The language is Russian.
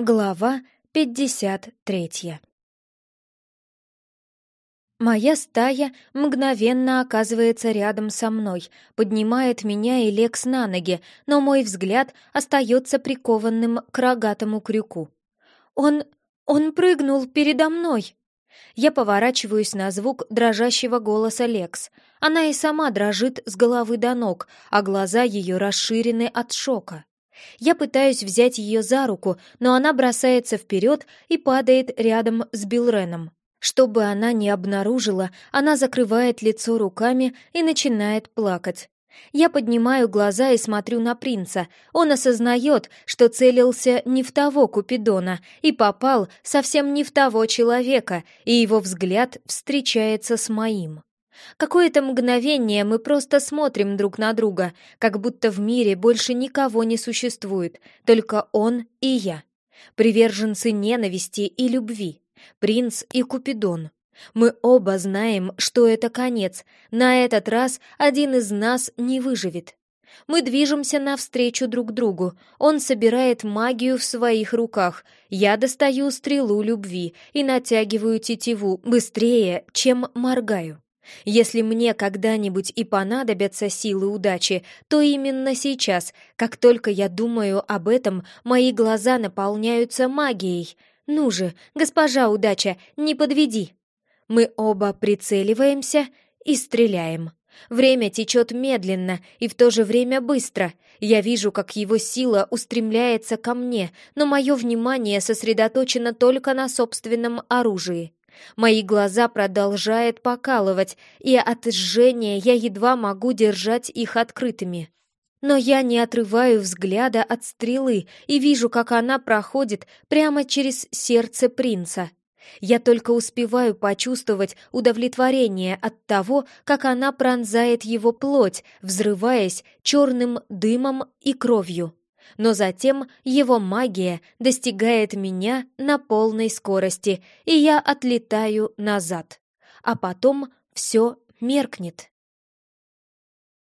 Глава пятьдесят третья Моя стая мгновенно оказывается рядом со мной, поднимает меня и Лекс на ноги, но мой взгляд остается прикованным к рогатому крюку. «Он... он прыгнул передо мной!» Я поворачиваюсь на звук дрожащего голоса Лекс. Она и сама дрожит с головы до ног, а глаза ее расширены от шока. Я пытаюсь взять ее за руку, но она бросается вперед и падает рядом с Билреном. Чтобы она не обнаружила, она закрывает лицо руками и начинает плакать. Я поднимаю глаза и смотрю на принца. Он осознает, что целился не в того Купидона и попал совсем не в того человека, и его взгляд встречается с моим. Какое-то мгновение мы просто смотрим друг на друга, как будто в мире больше никого не существует, только он и я. Приверженцы ненависти и любви, принц и Купидон. Мы оба знаем, что это конец. На этот раз один из нас не выживет. Мы движемся навстречу друг другу. Он собирает магию в своих руках. Я достаю стрелу любви и натягиваю тетиву быстрее, чем моргаю. Если мне когда-нибудь и понадобятся силы удачи, то именно сейчас, как только я думаю об этом, мои глаза наполняются магией. Ну же, госпожа удача, не подведи. Мы оба прицеливаемся и стреляем. Время течет медленно и в то же время быстро. Я вижу, как его сила устремляется ко мне, но мое внимание сосредоточено только на собственном оружии. Мои глаза продолжает покалывать, и от жжения я едва могу держать их открытыми. Но я не отрываю взгляда от стрелы и вижу, как она проходит прямо через сердце принца. Я только успеваю почувствовать удовлетворение от того, как она пронзает его плоть, взрываясь черным дымом и кровью но затем его магия достигает меня на полной скорости, и я отлетаю назад. А потом все меркнет.